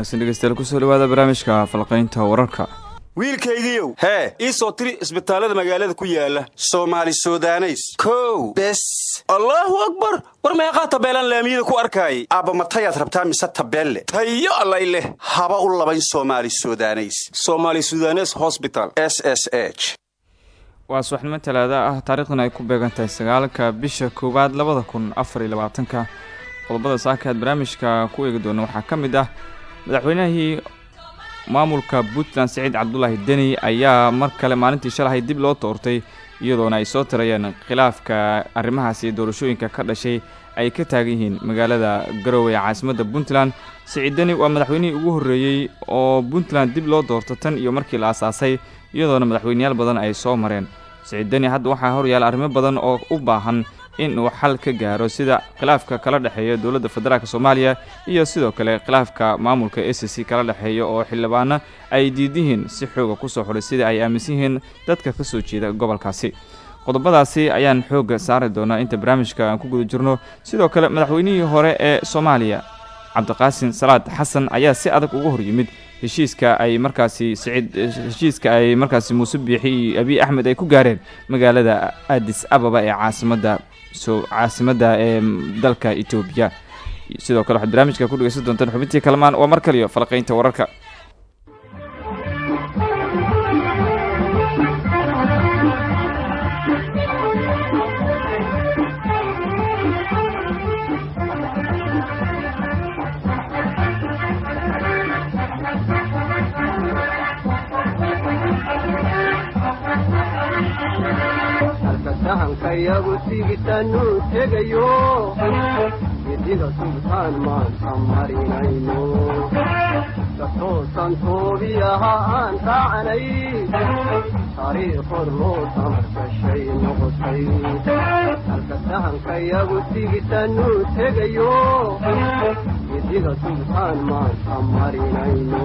wanaagsan dhegeystayaal ku soo dhawaada barnaamijka falqaynta wararka. Wiilkaygiiow hee ii soo tiri isbitaallada magaalada ku yaalla soomaali sudaneys. Kow bes. Allaahu akbar! War meeqaa tabeelaan laamiyada ku arkaayay? Aabba matayaad rabtaa mise tabeelle? Tayo allay leh. Haba u labayn soomaali sudaneys. Somaali sudanes hosbital s s h. Waa subaxnimo talaada ah taariikhdan ay ku beegan tahay sagaalka bisha koowaad labada kun afar iyo labaatanka. Qodobada saaka aad barnaamijka ku eegi doona waxaa ka mid ah madaxweynahii maamulka puntland siciid cabdulaahi deni ayaa mar kale maalintii shalahay dib loo toortay iyadoona ay soo tirayeen khilaafka arrimahaasi doorashooyinka ka dhashay ay ka taagan yihiin magaalada garowe ee caasimadda puntland. siciid deni waa madaxweynihii ugu horreeyey oo puntland dib loo doorto tan iyo markii la aasaasay iyadoona madaxweyneyaal badan ay soo mareen. siciid deni hadda waxaa horyaala arrimo badan oo u baahan in uu xal ka gaaro sida khilaafka kala dhexeeya dowladda federaalk soomaaliya iyo sidoo kale khilaafka maamulka s c kala dhexeeya oo xildhibaano ay diidihiin si xooga ku soo xulay sida ay aaminsan yihiin dadka ka soo jeeda gobolkaasi. Qodobadaasi ayaan xooga saari doonaa inta barnaamijka aan ku guda jirno. Sidoo kale madaxweynihii hore ee soomaaliya cabdiqaasin salaad xasan ayaa si adag uga hor yimid. Heshiiska ay markaasi siciid heshiiska ay markaasi muuse biixi iyo abiy axmed ay ku gaareen magaalada adis ababa ee caasimadda so caasimadda ee dalka etoobiya sidoo kale waxaad barnaamijka ku dhegeysan doontaan xubintii kalamaan waa mar kaliyo wararka yagu sigitanuu tegayo midida sultaan maanta marinayno katoosan toobiyaha aan raacanay taariikhod loo tamargashay noqotay halka sahanka yagu sigitanuu tegayo midida sultaan maanta marinayno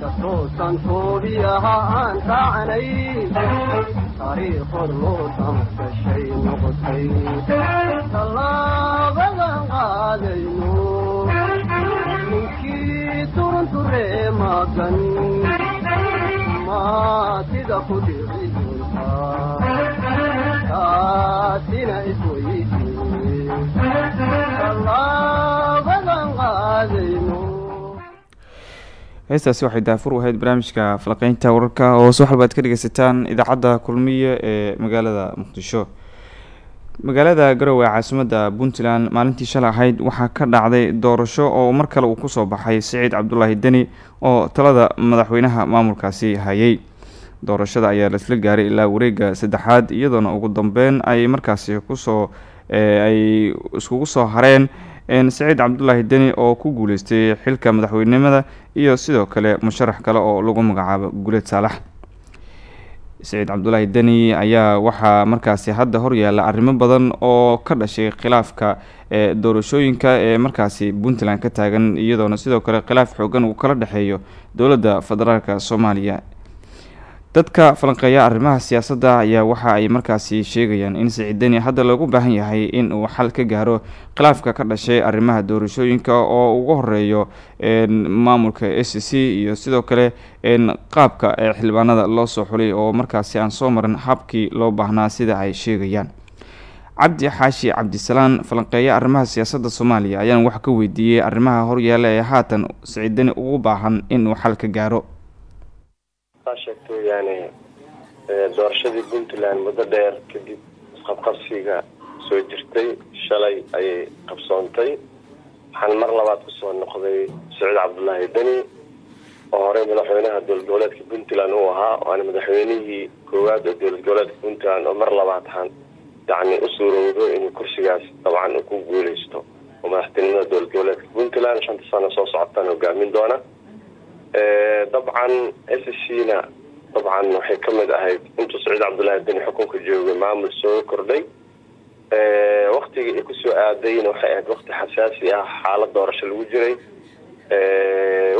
katoosan toobiyaha aan raacanay taariikhod loo tamargashay noqotay tallaabadan qaadayno ninkii turunturee magan maatida ku dhici doontaa taasina isweydiine tallaabadan qaadayno heestaasi waxay daafur u ahayd barnaamijka falqeynta wararka oo si waxalba ad ka dhegeysataan idaacadda kulmiye ee magaalada muqdisho. Magaalada garowe ee caasimadda puntland maalintii shalay ahayd waxaa ka dhacday doorasho oo mar kale uu ku soo baxay siciid cabdulaahi deni oo talada madaxweynaha maamulkaasi hayay. Doorashada ayaa laisla gaaray ilaa wareega saddexaad iyadoona ugu dambeyn ay markaasi ku soo ay iskugu soo hareen saciid cabdulaahi deni oo ku guuleystay xilka madaxweynenimada iyo sidoo kale musharax kale oo lagu magacaabo guleed saalax. Saciid cabdulaahi deni ayaa waxaa markaasi hadda horyaala arrimo badan oo ka dhashay khilaafka ee doorashooyinka ee markaasi puntland ka taagan iyadoona sidoo kale khilaaf xoogan uu kala dhexeeyo dowladda federaalk soomaaliya dadka falanqeeya arrimaha siyaasadda ayaa waxa ay markaasi sheegayaan in siciid deni hadda loogu baahan yahay in uu xal ka gaaro khilaafka ka dhashay arrimaha doorashooyinka oo ugu horeeyo maamulka s c iyo sidoo kale qaabka ee xildhibaanada loo soo xulay oo markaasi aan soo marin habkii loo baahnaa sida ay sheegayaan. Cabdi xaashi cabdisalaan falanqeeya arrimaha siyaasadda soomaaliya ayaan wax ka weydiiyey arrimaha horyaala ee haatan siciid deni ugu baahan inuu xal ka gaaro sheegto yani doorashadii puntland muddo dheer kadib isqabqabsiga soo jirtay shalay ayay qabsoontay waxaan mar labaad ku soo noqday saciid cabdulaahi deni oo horey madaxweynaha dowlad goboleedka puntland uu ahaa waana madaxweynihii koowaad ee dowlad goboleedka puntland oo mar labaad han yani u suurowdo inuu kursigaas dabcan ku guuleysto oo madaxtinimada dowlad goboleedka puntland shanta sano soo socotaan hogaamin doona dabcan s c na dabcan waxay ka mid ahayd intuu saciid cabdullaahi deni xukunka joogay maamul soo kordhay. Waktigii ay ku soo aadayna waxay ahayd wakti xasaasi ah xaalad doorasho lagu jiray.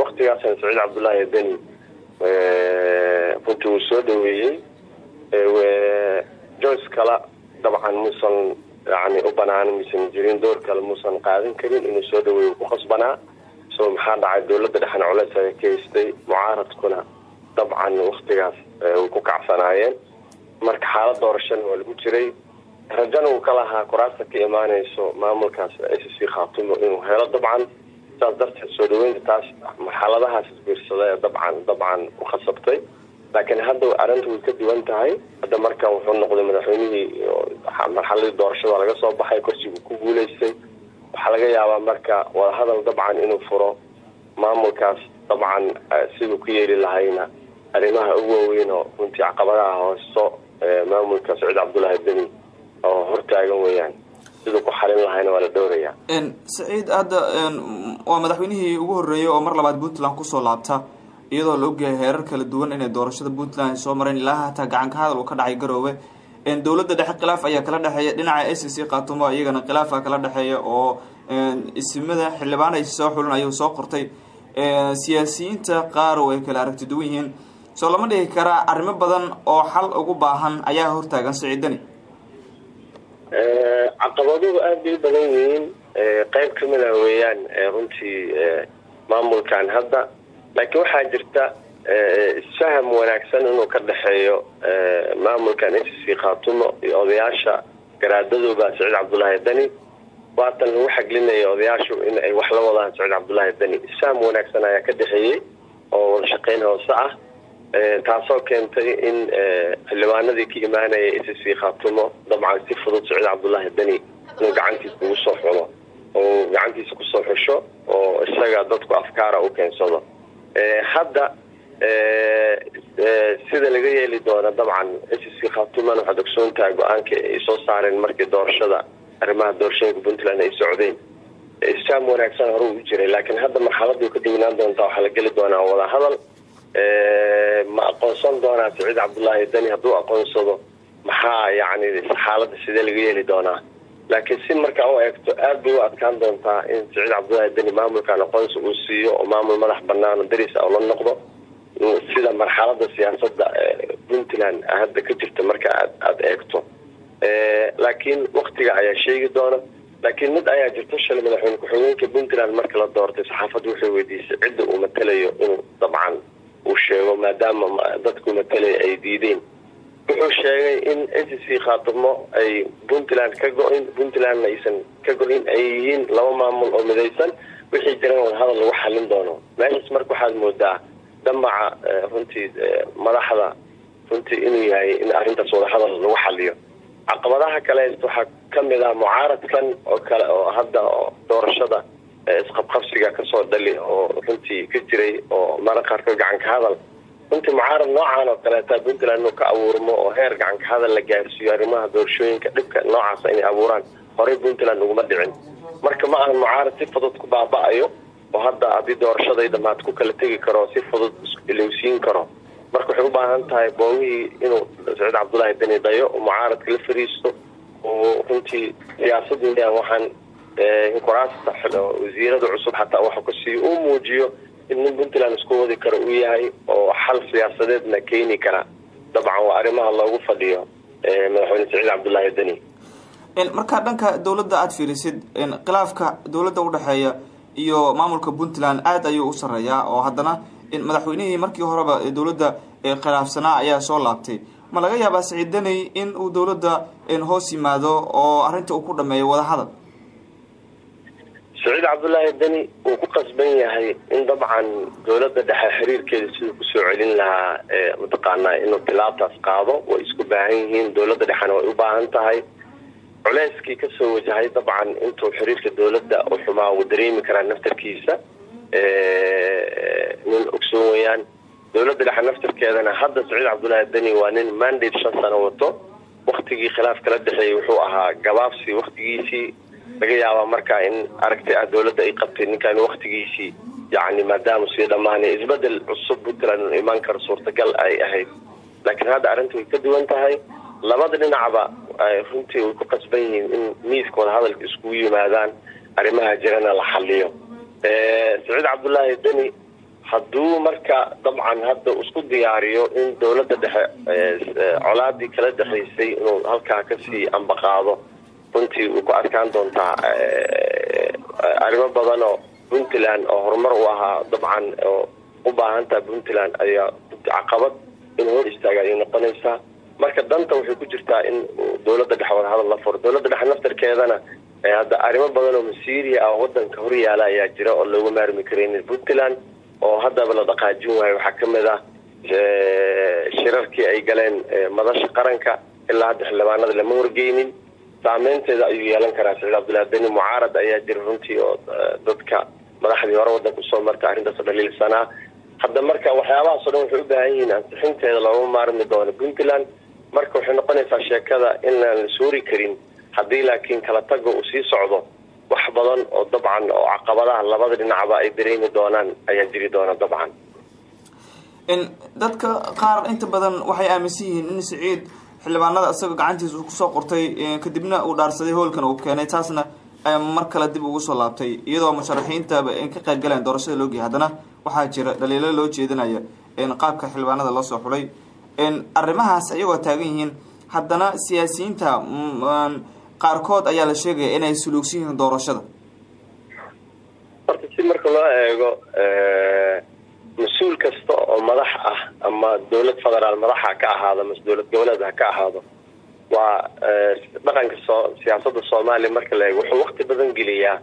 Waktigaasna saciid cabdullaahi deni runtii wuu soo dhaweeyey joyce kale dabcan muusan yani u banaan maysan jirin door kale muusan qaadan karin inuu soo dhaweeyo ku qasbanaa fiiriso maxaa dhacay? Dowladda dhexna culeys ay ka haystay mucaaradkuna dabcan waktigaas way ku kacsanaayeen marka xaalad doorashana waa lagu jiray. Rajana uu ka lahaa kuraasta ka imaaneyso maamulkaas c khaatumo inuu helo dabcan. Saas darteed soo dhaweynta taas marxaladahaas isbiirsada dabcan dabcan ku khasabtay. Laakiin hadda arrinta way ka duwan tahay. Hadda marka wuxuu noqday madaxweynihii marxaladii doorashada laga soo baxay korsigu ku guuleystay waxaa laga yaabaa marka wadahadal dabcan inuu furo maamulkaas dabcan siduu ku yeeli lahayna arrimaha ugu waaweyn oo runtii caqabadaha hoosto maamulka saciid cabdullaahi deni oo hortaagan weeyaan siduu ku xalin lahayna waa la dhowrayaa. Saciid hadda waa madaxweynihii ugu horreeyay oo mar labaad puntland ku soo laabta iyadoo la ogyahay heerar kala duwan inay doorashada puntland soo mareen ilaa hataa gacan ka hadal uu ka dhacay garoowe dowladda dhexe khilaaf ayaa kala dhexeeya. Dhinaca s c khaatumo iyagana khilaafa kala dhexeeya oo isimada xildhibaan ay soo xulin ayuu soo qortay. Siyaasiyiinta qaar oo ay kala aragti duwan yihiin. Soo lama dhigi karaa arrimo badan oo xal ugu baahan ayaa hortaagan siciidani caqabaduhu aada bay u badan yihiin. Qeyb ka mid ah weeyaan runtii maamulkan hadda. Laakiin waxaa jirta isfaham wanaagsan inuu ka dhexeeyo maamulkan s c khaatumo iyo odayaasha garaadadooba saciid cabdullaahi deni waatan lagu xaglinaya odayaashu in ay wax la wadaan saciid cabdullaahi deni isfaham wanaagsan ayaa ka dhexeeyey oo wada hoose ah taasoo keentay in xildhibaanadii ka imaanaya s c khaatumo dabcan si fudud saciid cabdullaahi deni inuu gacantiisa ugu soo xulo oo gacantiisa ku soo xusho oo isaga dadku afkaara u keensado. Hadda sida laga yeeli doona dabcan s c khaatuman waxaad ogsoontahay go'aanka ay soo saareen markii doorashada arrimaha doorashooyinka puntland ay socdeen. Isfaam wanaagsan hore u jiray laakiin hadda marxaladii ka duwanaan doontaa waxaa la geli doonaa wadahadal ma aqoonsan doonaa saciid cabdullaahi deni hadduu aqoonsado maxaa yani xaaladda sidee laga yeeli doonaa? Laakiin si markaa u eegto aada bay u adkaan doontaa in saciid cabdullaahi deni maamulkan aqoonsi uu siiyo oo maamul madax banaan oo daris ah la noqdo sida marxalada siyaasada puntland hadda ka jirta marka aad eegto. Laakiin waktiga ayaa sheegi doona. Laakiin mid ayaa jirto shalay madaxweyne ku-xigeenka puntland marka la doortay. Saxaafadda wuxuu weydiisay cidda uu matalayo inuu dabcan uu sheego maadaama dadku matalaya ay diideen. Wuxuu sheegay in s c khaatumo ay puntland ka go-in puntlandna aysan ka go-in ay yihiin laba maamul oo midaysan. Wixii jiran wadahadal lagu xalin doono. Meeshaas marka waxaad moodaa damaca runtii madaxda runtii inuu yahay in arrintaas wadahadal lagu xaliyo caqabadaha kale waxaa ka mid ah mucaaradkan oo kale oo hadda doorashada isqabqabsiga ka soo dhali oo runtii ka jiray oo mara qaarkood gacan ka hadal. Runtii mucaarad noocan oo kaleeta puntland inuu ka abuurmo oo heer gacan ka hadal la gaarsiiyo arrimaha doorashooyinka dhibka noocaasa inay abuuraan horey puntland uguma dhicin. Marka ma ahan mucaarad si fudud ku baaba-ayo oo hadda haddii doorashaday dhamaad ku kala tegi karo si fudud ilowsiin karo. Marka waxay u baahan tahay boogihii inuu saciid cabdullaahi deni dayo oo mucaaradka la fariisto oo runtii siyaasada waxaan inkuraasta wasiirada cusub xataa waxa ka sii uu muujiyo in nin puntland isku wadi karo uu yahay oo xal siyaasadeedna keeni kara. Dabcan waa arrimaha loogu fadhiyo madaxweyne saciid cabdullaahi deni. Markaa dhanka dowladda aada fiirisid khilaafka dowladda udhexeeya iyo maamulka puntland aada ayuu u sareeyaa oo haddana madaxweynihii markii horeba dowladda khilaafsanaa ayaa soo laabtay. Ma laga yaabaa saciid deney in uu dowladda hoos yimaado oo arrinta uu ku dhameeyo wadahadal? Saciid cabdullaahi deni wuu ku qasban yahay in dabcan dowladda dhexe xiriirkeeda siduu ku soo celin lahaa mataqaanaa inuu tilaabtaas qaado. Way isku baahan yihiin dowladda dhexena way u baahan tahay culeyskii ka soo wajahay dabcan intuu xiriirka dowladda u xumaa uu dareemi karaa naftarkiisa nin ogsoon weyaan dowladda dhexe naftarkeedana hadda saciid cabdullaahi deni waa nin mandate shan sano wato. Waktigii khilaaf kala dhexeeyey wuxuu ahaa gabaabsi waktigiisii laga yaabaa markaa in aragti ah dowladda ay qabtay ninkan waktigiisii yani maadaama sii dhamaanay isbeddel cusub puntland imaan karo suurtagal ay ahayd. Laakiin hadda arrinta way ka duwan tahay labada dhinacba runtii way ku qasban yihiin in miiska wadahadalka iskugu yimaadaan arrimaha jirana la xaliyo saciid cabdullaahi deni hadduu marka dabcan hadda isku diyaariyo in dowladda dhexe colaadii kala dhexaysay inuu halkaa ka sii ambaqaado runtii way ku adkaan doontaa arrimo badan oo puntland oo horumar u ahaa dabcan oo u baahantaha puntland ayaa caqabad in hor istaaga ayay noqonaysaa marka danta waxay ku jirtaa in dowladda dhexe wada hadal la furo. Dowladda dhexe naftarkeedana hadda arrimo badan oo masiiriya oo wadanka horyaala ayaa jira oo looga maarmi karaynin puntland oo haddaba la dhaqaajin waayo. Waxaa ka mid ah shirarkii ay galeen madasha qaranka ilaa hadda xildhibaanada lama horgeynin saameynteeda ayuu yeelan karaa. Saciid cabdullahi beni mucaarad ayaa jira runtii oo dadka madaxdii hore wadanka u soo marta arrintaas dhaliilsanaa hadda marka waxyaabahaasoo dhan waxay u baahan yihiin ansixinteeda looma maarmi doono puntland marka waxay noqonaysaa sheekada inaan la suuri karin haddii laakiin kala taga uu sii socdo wax badan oo dabcan oo caqabadaha labada dhinacba ay dareemi doonaan ayaa jiri doona dabcan. Dadka qaar inta badan waxay aaminsan yihiin in siciid xildhibaanada isaga gacantiisa ku soo qortay kadibna uu dhaarsaday hoolkan uu keenay taasna mar kale dib ugu soo laabtay iyadoo musharaxiintaba ka qayb galeen doorashada loogeeyay haddana waxaa jira dhaliilo loo jeedinaya qaabka xildhibaanada loo soo xulay arrimahaas ayagoo taagan yihiin haddana siyaasiyiinta qaarkood ayaa la sheegaya inay suluugsan yihiin doorashada. Horta si marka loo eego mas'uul kasta oo madax ah ama dowlad federaal madaxa ka ahaado mase dowlad goboleed ha ka ahaado waa dhaqanka soo siyaasada soomaaliya marka la eego wuxuu wakti badan geliyaa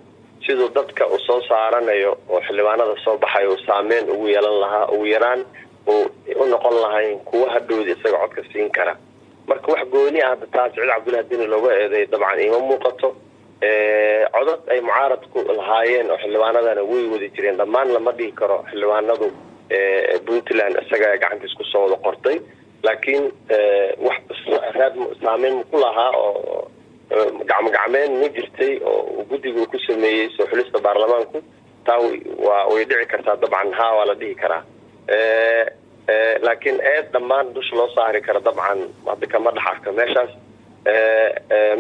siduu dadka uu soo saaranayo oo xildhibaanada soo baxayo uu saameyn ugu yeelan lahaa ugu yaraan uu u noqon lahayn kuwa hadhowda isaga codka siin kara. Marka wax gooni ah hadda taa saciid cabdullahi dini looga eeday dabcan iima muuqato. Codad ay mucaaradku lahaayeen oo xildhibaanadana way wadi jireen. Dhammaan lama dhihi karo xildhibaanadu puntland isaga gacantiis ku soo wada qortay. Laakiin wax saameyn ku lahaa oo gacmo gacmeen ma jirtay oo guddiga ku sameeyey soo xulista baarlamaanku. Taa way dhici kartaa dabcan haa waa la dhihi karaa laakiin eed dhammaan dusha loo saari kara dabcan hadda kama dhex arka meeshaas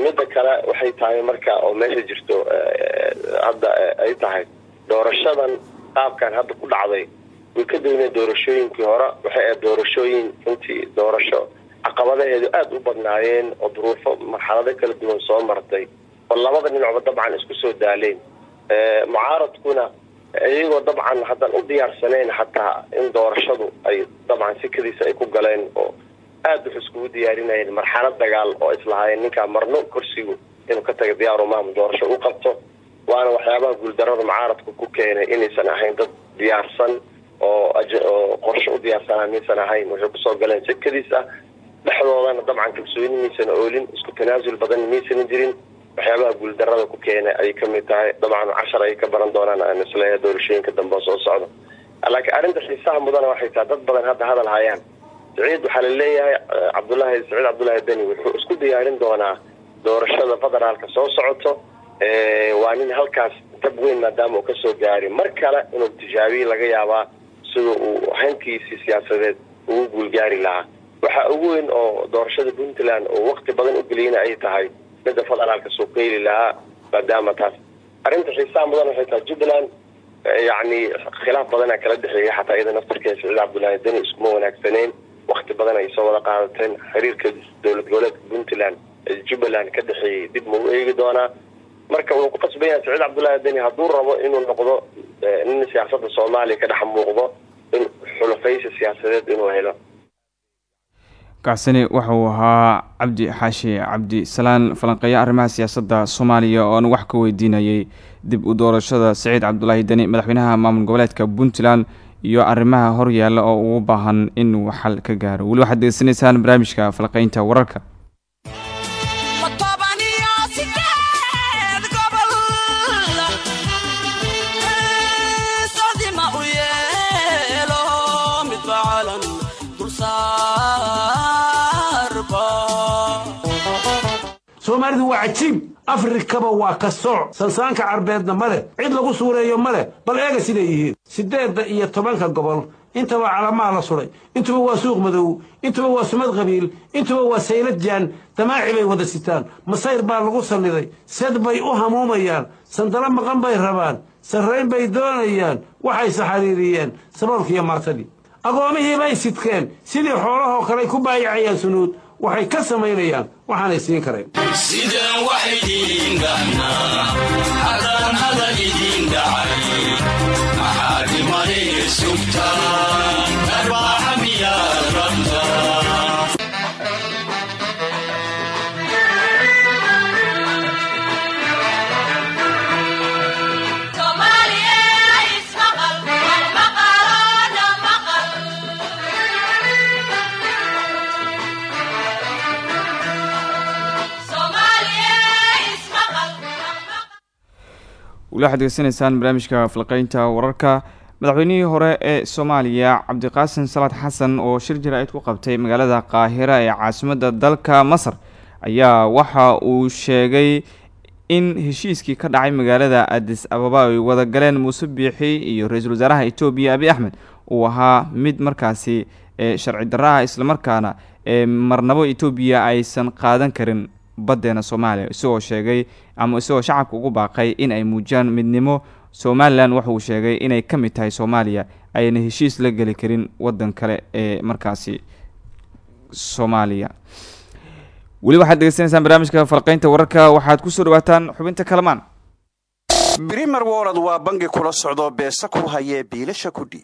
midda kale waxay tahay marka oo meesha jirto hadda ay tahay doorashadan qaabkan hadda ku dhacday. Way ka duwaneen doorashooyinkii hore waxay ahayd doorashooyin runtii doorasho caqabadaheedu aada u badnaayeen oo duruufo marxalado kala duwan soo martay oo labada dhinacba dabcan isku soo daaleen. Mucaaradkuna iyagoo dabcan haddaan u diyaarsanayn xataa in doorashadu ay dabcan sikadiisa ay ku galeen oo aada wax iskugu diyaarinayeen marxalad dagaal oo islahaayeen ninkaa marno kursigu inuu ka taga diyaaru maamul doorasho u qabto waana waxyaabaha guuldarada mucaaradku ku keenay inaysan ahayn dad diyaarsan oo oo qorshe u diyaarsanaa maysan ahayn. Waxay ku soo galeen sikadiis ah dhexdoodana dabcan kalsooni maysan oolin isku tanaasul badan maysan jirin waxyaabaha guuldarada ku keenay ayay ka mid tahay. Dabcan cashar ay ka baran doonaan aan is leeyahay doorashooyinka dambe oo soo socdo laakiin arrinta xiisaha mudana waxay tahay dad badan hadda hadal hayaan. Saciid waxaa la leeyahay cabdullaahi saciid cabdullaahi beni wuxuu isku diyaarin doonaa doorashada federaalka. Soo socoto waa nin halkaas dab weyn maadaama uu ka soo gaari mar kale inuu tijaabiye laga yaabaa sida uu hankiisii siyaasadeed ugu guulgaari lahaa. Waxaa ugu weyn oo doorashada puntland oo wakti badan u geliyana ay tahay midda federaalka soo qeyli lahaa maadaama taas arrinta xiisaha mudan waxay tahay jubbaland yacni khilaaf badana kala dhexeeya xataa iyada naftarkeeda saciid cabdullaahi deni iskuma wanaagsaneyn wakti badan ay soo wada qaadateen. Xiriirka dowlad goboleedka puntland jubbaland ka dhexeeyey dib ma u eegi doonaa marka wuxuu ku qasban yahay saciid cabdullaahi deni hadduu rabo inuu noqdo nin siyaasada soomaaliya ka dhex muuqdo in xulafaysi siyaasadeed inuu helo kacsani wuxuu ahaa cabdi xaashi cabdi salaan falanqeeya arrimaha siyaasadda soomaaliya oo aan wax ka weydiinayay dib u doorashada saciid cabdulaahi deni madaxweynaha maamul goboleedka puntland iyo arrimaha horyaalla oo ugu baahan inuu xal ka gaaro. Weli waxaad degeysanaysaan barnaamijka falqeynta wararka soomaalidu waa cajiib afrikaba waa ka sooc sansaanka carbeedna ma leh. Cid lagu suureeyo ma leh. Bal eega siday yihiin. Siddeedda iyo tobanka gobol. Intaba calamaha la sudhay intuba waa suuq madow. Intuba waa sumad qabiil. Intuba waa saylad jaan. Damaaci bay wada sitaan. Masayr baa lagu salliday. Sed bay u hamuumayaan. Sandalo maqan bay rabaan. Sarrayn bay doonayaan. Waxayse xariiriyeen saboolkiiyo maatadii agoomihii bay sidkeen. Sidii xoolahoo kaley ku baayacayaan sunuud waxay ka samaynayaan waxaanay siin karayn aa weli waxaad barnaamijka falqeynta wararka. Madaxweynihii hore ee soomaaliya cabdiqaasim salaad xasan oo shir jaraa'id ku qabtay magaalada qaahira ee caasimadda dalka masar ayaa waxa uu sheegay in heshiiskii ka dhacay magaalada adis ababa ay wada galeen muuse biixi iyo ra'iisul wasaaraha etoobiya abi axmed. Uu ahaa mid markaasi sharci darra ah islamarkaana marnabo etoobiya aysan qaadan karin baddeena soomaaliya. Isagoo sheegay ama isagoo shacabka ugu baaqay in ay muujiyaan midnimo. Somalilan waxa uu sheegay inay ka mid tahay soomaaliya ayna heshiis la geli karin waddan kale ee markaasi soomaaliya. Weli waxaad degeysanaysaan barnaamijka falqeynta wararka. Waxaad ku soo dhawaataan xubinta kalamaan. Brimer wolod waa bangi kula socdoo beesa ku hayee biilasha kudhiib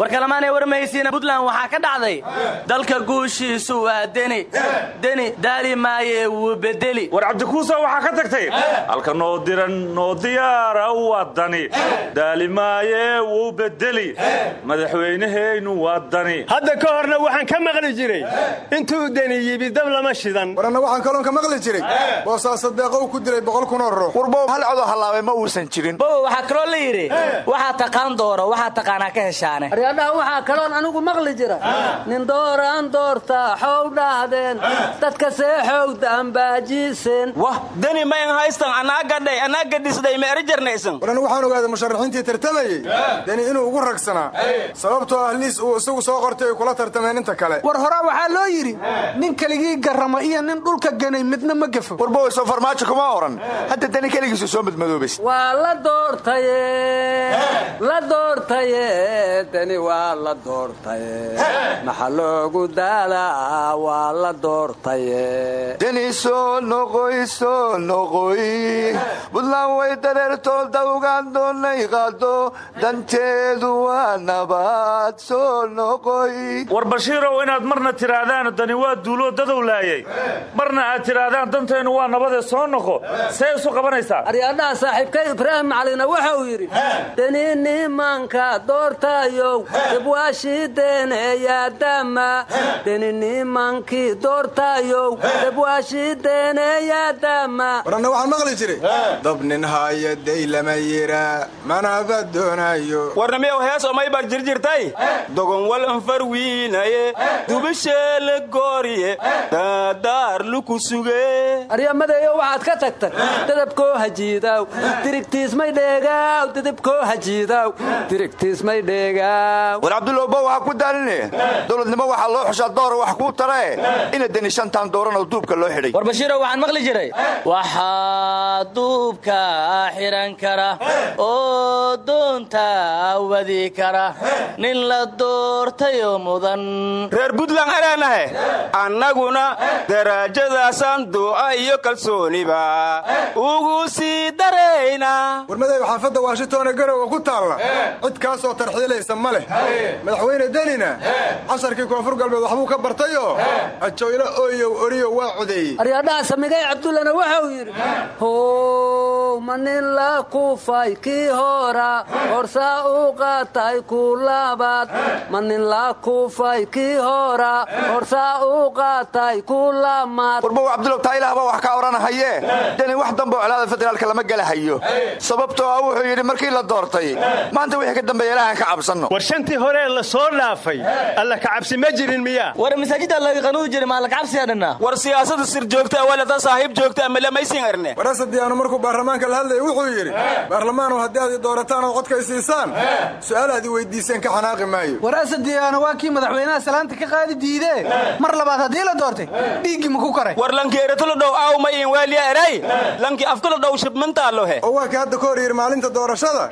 war kalamaanay warmaysiina buntland waxaa ka dhacday dalka guushiisu waa deni. Deni daali maaye wuu bedeli. War cabdikuusa waxaa ka tagtay halka noo diran noo diyaara wadani daali maaye wuu bedeli. Madaxweynahaynu waa dani hadda ka horna waxaan ka maqli jiray. Intuu deni yibi dab lama shidan. Waranna waxaan kaloon ka maqli jiray. Boosaaso deeqow ku dilay boqol kunoo ruux. Warbow hal codoo hallaabay ma uusan jirin. Bow waxaa kaloo la yidhi waxaa taqaan dooro waxaa taqaanaa ka heshaane aryadhaha waxaa kaloon anigu maqli jira. Nin dooraan doorta xow dhahdeen dadka see xowda ambaajiisen wah deni ma in haystan anaa gadhay anaa gadhisday ma erijarnaysan waranna waxaan ogaaday musharaxiintii tartamayey. Deni inuu ugu ragsanaa sababtoo ah liis uu isagu soo qortay ay kula tartameen inta kale. War horaa waxaa loo yidhi nin keligii garrama iyo nin dhulka ganay midna ma gafo warbow soo farmaajo kuma oran. Hadda deni keligiisu soo madmadoobays waa la doortaye la doortaye waa la doortaye maxa loogu daalaa? Waa la doortaye deni soo noqoy soo noqoy. Buntland way dareertoo dawgaan doonay qaado. Danteedu waa nabad soo noqoy. War bashiirow inaad marna tidhaahdaan dani waa duuloo dadow laayay. Marna aad tidhaahdaan dantaynu waa nabadee soo noqo. See isu qabanaysaa. Aryadhaha saaxiibkay ibraahim macalina wuxuu yidhi deni nimanka doortayow debwaashideeneeyaadama deni nimankii waranna waxaan maqli jiray dab nin haaya day lama yiraa manaba doonayo warnamiyow hees omay bar jirjirtay dogon wal anfar wiinaye dubisheele gooriye daadaar luku suge aryamadeeyo waxaad ka tagtay dadabkoo hajiidaw dirigtiismay dheegaaw dadabkoo hajiidaw dirigtiismay dheegaaw war cabdulowba waxaa ku daaline dowladnimo waxaa loo xushaa doora wax kuu tarae ina deni shantaan dooran oo duubka loo xidhay war bashiirow waxaan maqli jiray. Waxaa duubka xihan kara oo doonta wadi kara. Nin la doortayoo mudan. Reer buntland aleenahe annaguna daraajadaasaan duuca iyo kalsooniba. Ugu sii darayna. Warmaday xaafadda washington ee garowa ku taalla. Cid kaasoo tarxiilaysa ma leh madaxweyne denina casharkii koonfur galbeed waxbuu ka bartayoo ajoylo ooyow oriyo waa codeeyey aryadhaha samigay cabdullana wuxuu yidhi how ma ma nin la kufay kii hora horsaa u qaatay ku labaad. Ma nin la kufay kii hora horsaa u qaatay ku lamaad warbow cabdulow taa ilaah baa wax ka odhanahaye deni wax dambe oo colaada federaalka lama gelahayo sababtoo ah wuxuu yidhi markii la doortay maanta wixii ka dambeeya ilaahan ka cabsanno shantii hore la soo dhaafay alla ka cabsi ma jirin miyaa war masaajidda laga qanuudi jiray maa la kacabsiya dhanna war siyaasada sir joogta walata saaxiib joogta ama lamaysin arne? Warasadiyaanu markuu baarlamaanka la hadlayay wuxuu yidhi baarlamaanu haddii aad i doorataan oo codkay siisaan su'aal aad i weydiiseen ka xanaaqi maayo. War asadiyaana waa kii madaxweynaha salaanta ka qaadi diidee mar labaad haddii la doortay dhiiggii ma ku karay. War lanki eratolo dhow aw ma in waaliya eray? Lanki afkalo dhow shibmantaalohe oo waa kii hadda ka hor yidhi maalinta doorashada.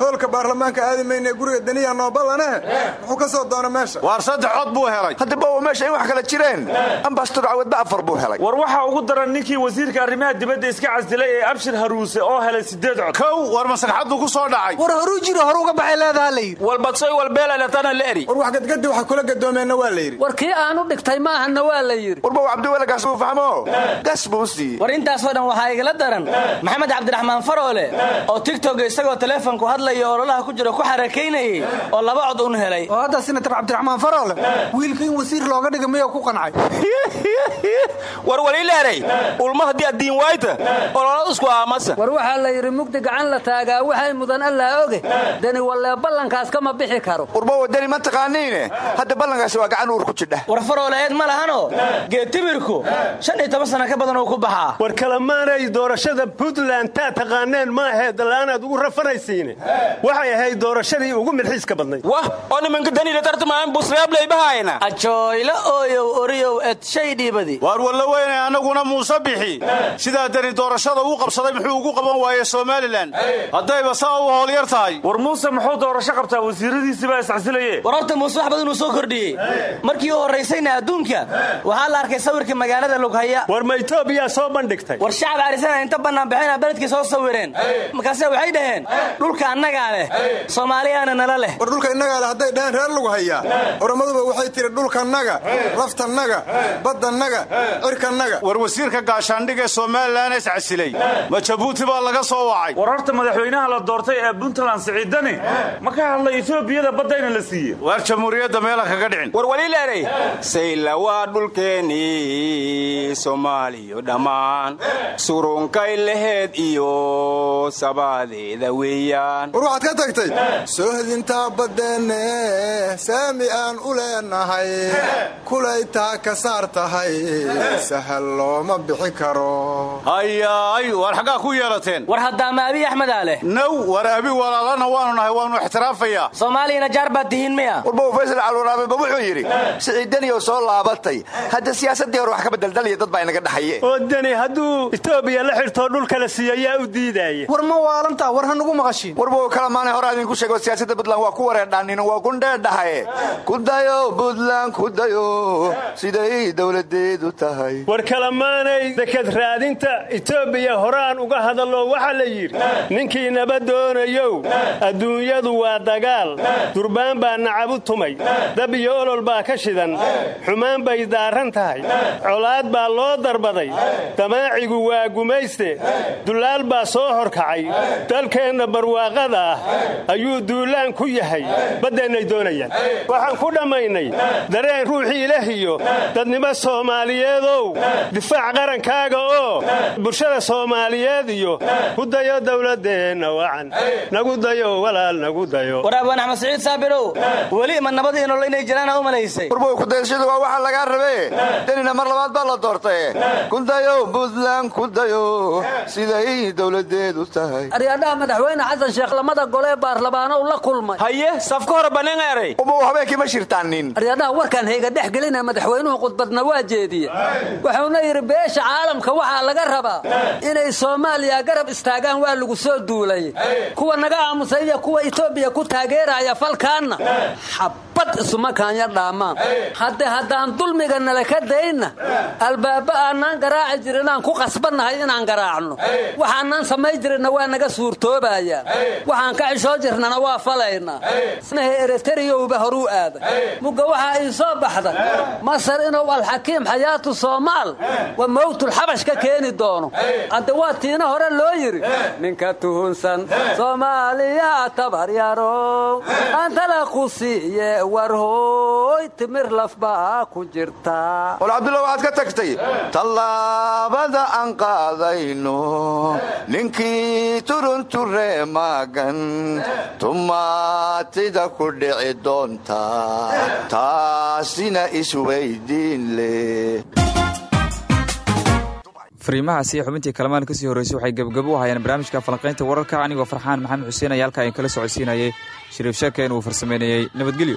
Hoolka baarlamaanka aadi mayne guriga daniya noobalane muxuu ka soo doona meesha. Waar saddex cod buu helay? Haddaba meesha in wax kala jireen. Ambastor cawadba afar buu helay. War waxaa ugu daran ninkii wasiirka arrimaha dibadda iska casilay ee abshir haruuse oo helay sideed cod. Kow war maslaxaddu ku soo dhacay. War horuu jiro hor uga baxay leedaha la yidhi. Walbadsoy walbeelalatana la eri. War wax gadgadi waxa kula gadoomeenna waa la yidhi. War kii aanu dhigtay maahana waa la yidhi. Warbow cabdiwelagaas buu fahmo. Gas buu siiyey war intaasoo dhan waxaa igala daran maxamed cabdiraxmaan faroole oo tigtog isagoo taleefonku hadlaya ololaha ku jira ku xarakaynayay oo laba cod un helay. Oo hadda senator cabdiraxmaan faroole wiilka in wasiir looga dhiga ku qancay war walileeray ulma haddii addiin waayta ololad isku aamasa war waxaa la yidhi mugdi gacan la taagaa waxay mudan allaa oge. Deni wallee ballankaas kama bixi karo. Warbow deni ma taqaaniine? Hadda ballankaasi waa gacan uur ku jidha. War faroole eed ma lahano geetimirku shan iyo toban sana ka badan uu ku baxaa. War kalamaanay doorashada puntland taa taqaaneen ma ahee dalla'aanaad ugu rafanaysiine. Waxay ahayd doorashadii ugu midxiiska badnayd wah oo nimanka daniila tartamaan busreeblaybahaayna ajooyla ooyow oriyow ed shay dhiibadi waar walla weyne annaguna muuse bixi sidaa deni doorashada uu qabsaday muxuu ugu qaban waaye somalilan haddayba saa u hoolyar tahay. War muuse muxuu doorasho qabtaa wasiiradiisii baa iscasilaye war horta muuse wax badan uu soo kordhiyey. Markii u horraysayna adduunka waxaa la arkay sawirka magaalada lughaya. War ma etoobiyaa soo bandhigtay. War shacab arisana inta bannaanbaxina beledkii soo sawireen. Markaase waxay dhaheen dhulka annagaa leh soomaaliyaana nala leh leh hadday dhaheen reer lagu hayaa oramaduba waxay tidhi dhulkannaga laftannaga baddannaga cirkannaga war wasiirka gaashaandhig ee somalilan is casilay. Ma jabuuti baa laga soo wacay. War horta madaxweynaha la doortay ee puntland siciidani ma ka hadlay etoobiyada baddayna la siiye waar jamhuuriyadda meela kaga dhicin? War walileeray sayla waa dhulkeennii soomaaliyo dhammaan. Surunkay laheed iyo sabaadeeda weeyaan. War waxaad ka tagtay soo hedintaa baddeenne saami aan u leenahay kulay taa ka saar tahay sahal looma bixi karo. Hayaay waar xaggaa ku yeelateen. War haddaama abiy axmedaa leh naw war abi walaalana waanu nahay waannu ixtiraafayaa soomaaliyana jaar baad tihiin miya? Warbow faysal calwaraabeba wuxuu yidhi siciidaniyow soo laabatay hadda siyaasaddii hore wax ka bedeldalaya dad baa inaga dhaxaye oo deni hadduu etoobiya la xirtoo dhulkala siiyo yaa u diidaaya war ma waalantaa war hanugu maqashiin warbow kala maanay hore idinku sheego siyaasadda puntland waa ku wareerdhaannin waa gundheedhahaye ku dayo puntland ku dayo siday dowladeedu tahay war kalamaanay deked raadinta etoobiya horaan uga hadallo waxaa la yidhi ninkii naba doonayow adduunyadu waa dagaal durbaan baa nacabu tumay dab iyo olol baa ka shidan xumaan bay daaran tahay colaad baa loo darbaday damaacigu waa gumayste dullaal baa soo horkacay dalkeenna barwaaqada ah ayuu duulaan ku yahay baddeennay doonayaan. Waxaan ku dhammaynay dareen ruuxii ilahiyo dadnimo soomaaliyeedow difaac qarankaaga oo bulshada soomaaliyeed iyo ku dayo dowladeenna wacan. Nagu dayo walaal nagu dayo. War abwaan axmed siciid saabirow weli ma nabadii nolol inay jiraana u malaysay. Warbow kudayashadu waa waxa lagaa rabe denina mar labaad baa la doortaye kudayo puntland ku dayo siday dowladeedu tahay. Aryaadhaha madaxweyne xasan sheekh lamada golee baarlamaanow la kulmay. Haye safka hore baneen eray ubow habeenkii ma shirtaanin aryaadhaha warkaan hayga dhex gelina madaxweynuhu khudbadna waa jeediye. Wuxuuna yidhi beesha caalamka waxaa laga rabaa inay soomaaliya garab istaagaan waa lagu soo duulay. Kuwa naga aamusay iyo kuwa etoobiya ku taageeraya falkaanna. Xabad bad isuma kaanya dhaamaan. Hadde haddaan dulmiga nala ka dayna albaaba aanaan garaaci jirin aan ku qasbannahay inaan garaacno. Waxaanaan samay jirinna waa naga suurtoobayaan waxaan ka xishoo jirnana waa falaynaa nahe eretariyowba horuu aaday mugga waxaa ii soo baxda masar inuu alxakiim xayaatu soomaal wa mowtulxabash ka keeni doono. Hadde waa tiina hore loo yidhi ninka tuhunsan soomaaliya tabaryarow antala ku siiye warhooy timir lafbaa ku jirta. Wal cabdulla waxaad ka tagtay? Tallaabada aan qaadayno. Ninkii turunture maagan tumaatida ku dhici doonta taasina isweydiin leh fariimahaasi iyo xubintii kalamaan ka sii horreysay waxay gebgabo u hayaan barnaamijka falanqaynta wararka anigoo farxaan maxamed xuseen ayaa halkaa in kala socodsiinayay. Shariif sheeke inuu farsameynayey nabadgelyo